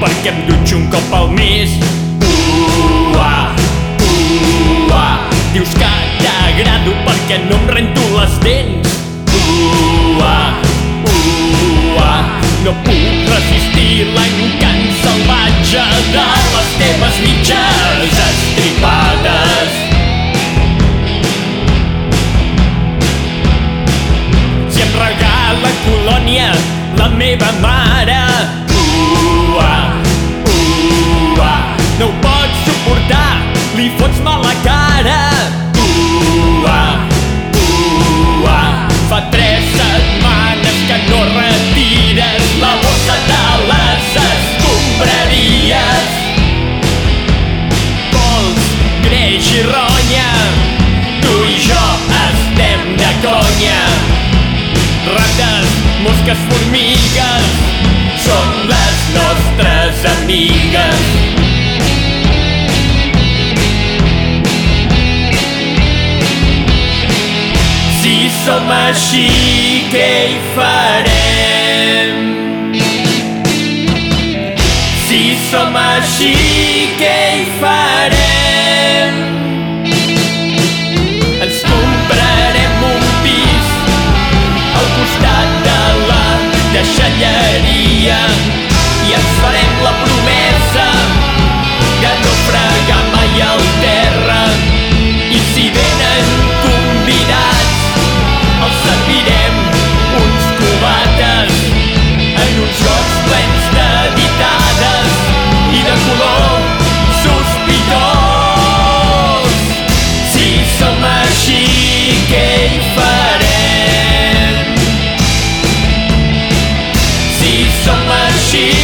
perquè em dutxo un cop al mes. Ua, ua, dius que t'agrado perquè no em rento les dents. Ua, ua, no puc resistir l'encant salvatge de les teves mitges estripades. Si em regala colònia la meva mare i ronya, tu i jo estem de conya rates, mosques, formigues són les nostres amigues. Som així, què hi farem? Si som així, què Yeah. Som